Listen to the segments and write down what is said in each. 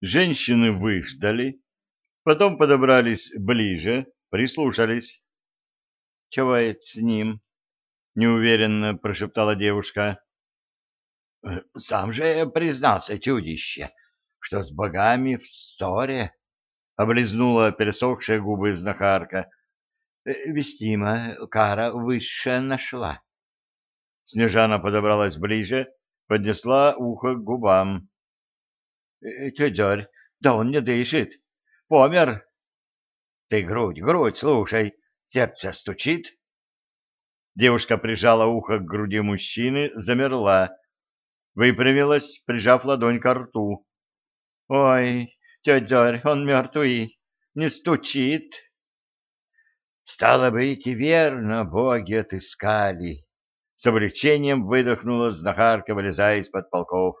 Женщины выждали, потом подобрались ближе, прислушались. — Чего это с ним? — неуверенно прошептала девушка. — Сам же признался чудище, что с богами в ссоре, — облизнула пересохшие губы знахарка. — Вестима кара высшая нашла. Снежана подобралась ближе, поднесла ухо к губам. — Тетярь, да он не дышит. Помер. — Ты грудь, грудь, слушай, сердце стучит. Девушка прижала ухо к груди мужчины, замерла. Выпрямилась, прижав ладонь к рту. — Ой, тетярь, он мертвый, не стучит. — Стало быть, и верно боги отыскали. С облегчением выдохнула знахарка, вылезая из-под полков.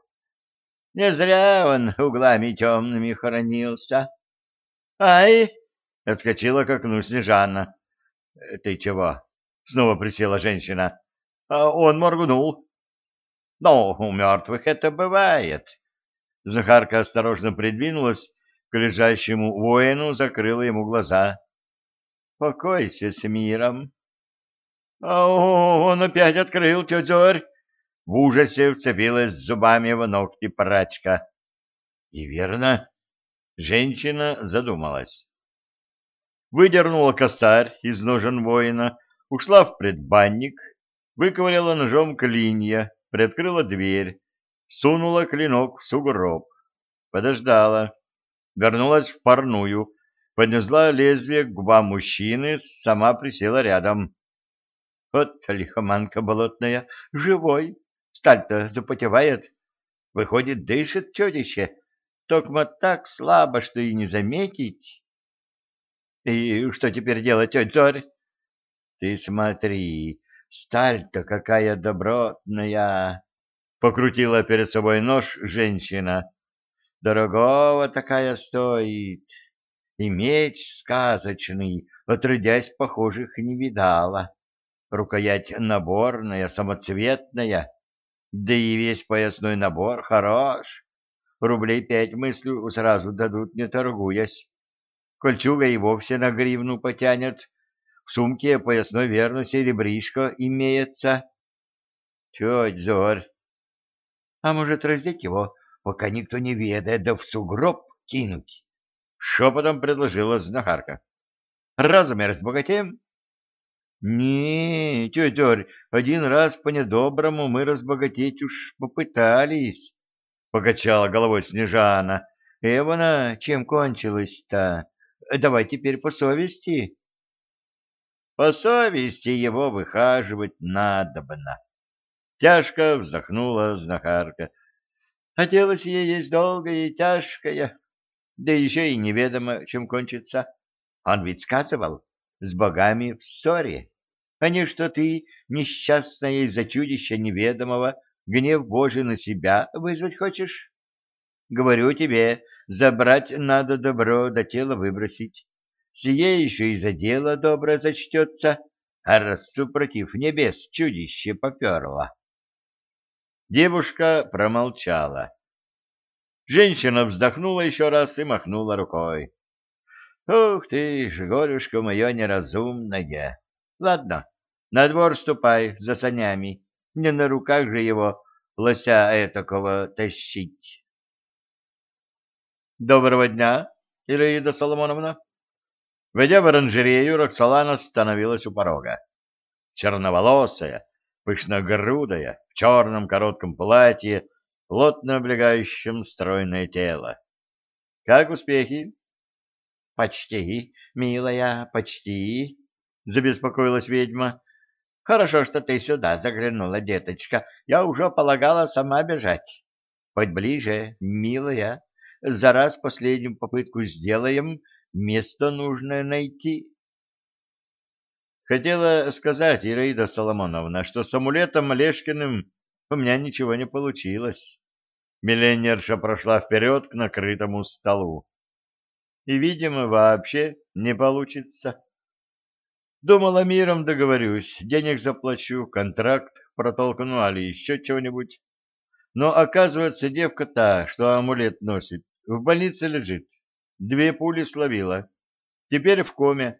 Не зря он углами темными хоронился. — Ай! — отскочила к окну Снежана. — Ты чего? — снова присела женщина. — А он моргнул. — Ну, у мертвых это бывает. Захарка осторожно придвинулась к лежащему воину, закрыла ему глаза. — Покойся с миром. — А он опять открыл, тетя в ужасе вцепилась зубами в ногти прачка. И верно, женщина задумалась. Выдернула косарь из ножен воина, ушла в предбанник, выковыряла ножом клинья, приоткрыла дверь, сунула клинок в сугроб, подождала, вернулась в парную, поднесла лезвие к губам мужчины, сама присела рядом. Вот лихоманка болотная, живой, Сталь-то запотевает. Выходит, дышит чудище. Токмо так слабо, что и не заметить. И что теперь делать, тетя Зорь? Ты смотри, сталь-то какая добротная. Покрутила перед собой нож женщина. Дорогого такая стоит. И меч сказочный, отродясь похожих не видала. Рукоять наборная, самоцветная да и весь поясной набор хорош. Рублей пять, мыслю, сразу дадут, не торгуясь. Кольчуга и вовсе на гривну потянет. В сумке поясной верно серебришко имеется. Теть Зорь, а может раздеть его, пока никто не ведает, да в сугроб кинуть? Шепотом предложила знахарка. Разум и разбогатеем? Не, тетя один раз по-недоброму мы разбогатеть уж попытались, — покачала головой Снежана. Эвана, чем кончилось-то? Давай теперь по совести. По совести его выхаживать надобно. Тяжко вздохнула знахарка. Хотелось ей есть долгое и тяжкое, да еще и неведомо, чем кончится. Он ведь сказывал, с богами в ссоре, а не что ты, несчастная из-за чудища неведомого, гнев Божий на себя вызвать хочешь? Говорю тебе, забрать надо добро, до тела выбросить. Сие еще и за дело доброе зачтется, а раз супротив небес чудище поперло. Девушка промолчала. Женщина вздохнула еще раз и махнула рукой. Ух ты ж, горюшка мое неразумное. Ладно, на двор ступай за санями. Не на руках же его, лося этакого, тащить. Доброго дня, Ираида Соломоновна. Войдя в оранжерею, Роксолана остановилась у порога. Черноволосая, пышногрудая, в черном коротком платье, плотно облегающем стройное тело. Как успехи? Почти, милая, почти, забеспокоилась ведьма. Хорошо, что ты сюда заглянула, деточка. Я уже полагала сама бежать. Подь ближе, милая. За раз последнюю попытку сделаем, место нужное найти. Хотела сказать Ираида Соломоновна, что с амулетом Лешкиным у меня ничего не получилось. Миллионерша прошла вперед к накрытому столу и, видимо, вообще не получится. Думала, миром договорюсь, денег заплачу, контракт протолкну, али еще чего-нибудь. Но оказывается, девка та, что амулет носит, в больнице лежит. Две пули словила. Теперь в коме,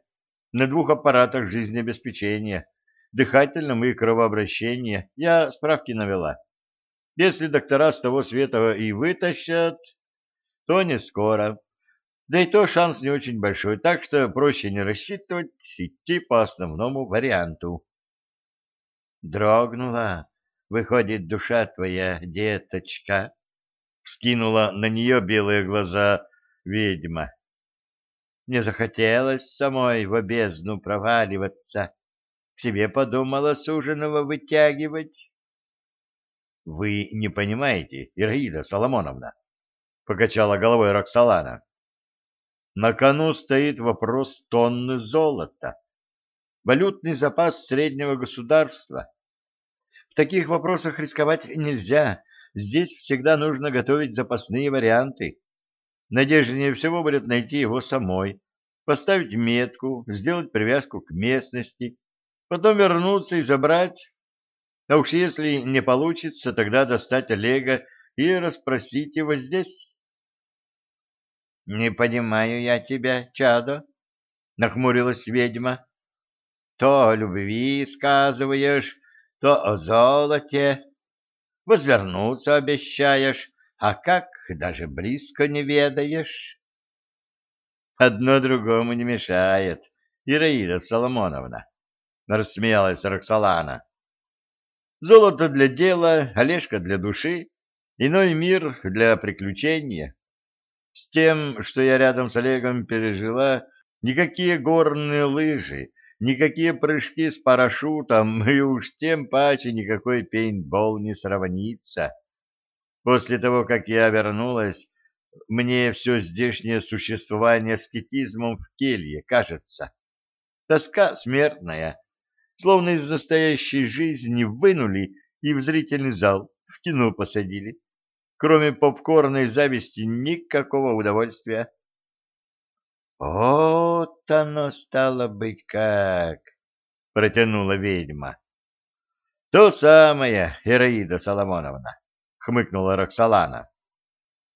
на двух аппаратах жизнеобеспечения, дыхательном и кровообращении. Я справки навела. Если доктора с того света и вытащат, то не скоро. Да и то шанс не очень большой, так что проще не рассчитывать, идти по основному варианту. Дрогнула, выходит, душа твоя, деточка, вскинула на нее белые глаза ведьма. Не захотелось самой в бездну проваливаться, к себе подумала суженого вытягивать. — Вы не понимаете, Ираида Соломоновна, — покачала головой Роксолана. На кону стоит вопрос тонны золота, валютный запас среднего государства. В таких вопросах рисковать нельзя, здесь всегда нужно готовить запасные варианты. Надежнее всего будет найти его самой, поставить метку, сделать привязку к местности, потом вернуться и забрать. А уж если не получится, тогда достать Олега и расспросить его здесь. — Не понимаю я тебя, чадо, — нахмурилась ведьма. — То о любви сказываешь, то о золоте. Возвернуться обещаешь, а как даже близко не ведаешь. — Одно другому не мешает, Ираида Соломоновна, — рассмеялась Роксолана. — Золото для дела, Олежка для души, иной мир для приключения. С тем, что я рядом с Олегом пережила, никакие горные лыжи, никакие прыжки с парашютом и уж тем паче никакой пейнтбол не сравнится. После того, как я вернулась, мне все здешнее существование аскетизмом в келье кажется. Тоска смертная, словно из настоящей жизни вынули и в зрительный зал, в кино посадили. Кроме попкорна и зависти никакого удовольствия. «Вот оно стало быть как!» — протянула ведьма. «То самое, Ираида Соломоновна», — хмыкнула Роксолана.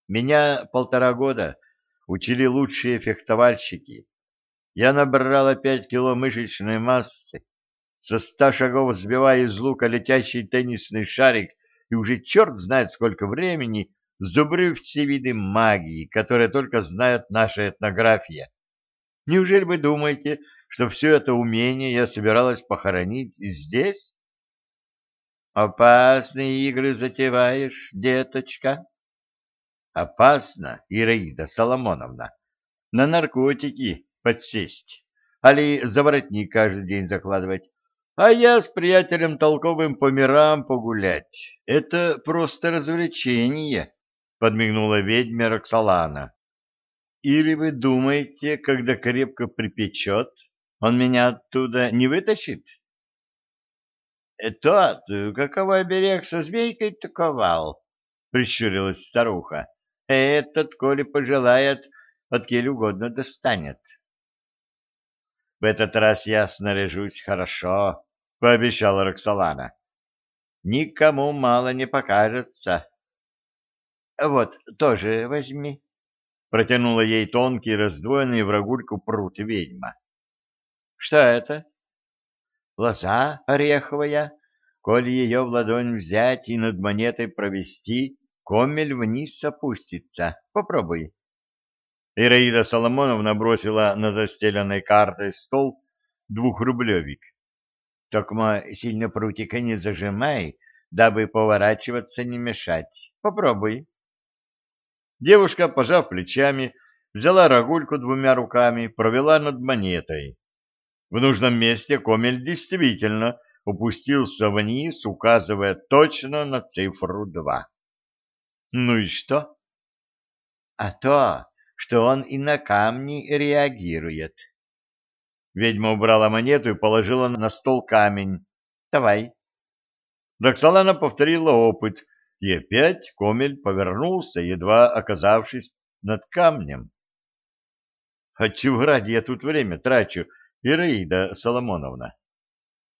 «Меня полтора года учили лучшие фехтовальщики. Я набрала пять кило мышечной массы, со ста шагов сбивая из лука летящий теннисный шарик и уже черт знает сколько времени зубрю все виды магии, которые только знает наша этнография. Неужели вы думаете, что все это умение я собиралась похоронить здесь? Опасные игры затеваешь, деточка? Опасно, Ираида Соломоновна. На наркотики подсесть, али за воротник каждый день закладывать. А я с приятелем толковым по мирам погулять. Это просто развлечение, — подмигнула ведьме Роксолана. Или вы думаете, когда крепко припечет, он меня оттуда не вытащит? «Э, — Тот, каковой берег со змейкой таковал, — прищурилась старуха. — Этот, коли пожелает, от кель угодно достанет. В этот раз я снаряжусь хорошо, — пообещала Роксолана. Никому мало не покажется. — Вот, тоже возьми, — протянула ей тонкий, раздвоенный в рогульку прут ведьма. — Что это? — Лоза ореховая. Коль ее в ладонь взять и над монетой провести, комель вниз опустится. Попробуй. Ираида Соломоновна бросила на застеленной картой стол двухрублевик. Токмо сильно прутика не зажимай, дабы поворачиваться не мешать. Попробуй. Девушка, пожав плечами, взяла рогульку двумя руками, провела над монетой. В нужном месте комель действительно упустился вниз, указывая точно на цифру два. Ну и что? А то, что он и на камни реагирует. Ведьма убрала монету и положила на стол камень. «Давай». Роксолана повторила опыт, и опять Комель повернулся, едва оказавшись над камнем. «А чего ради я тут время трачу, Ираида Соломоновна?»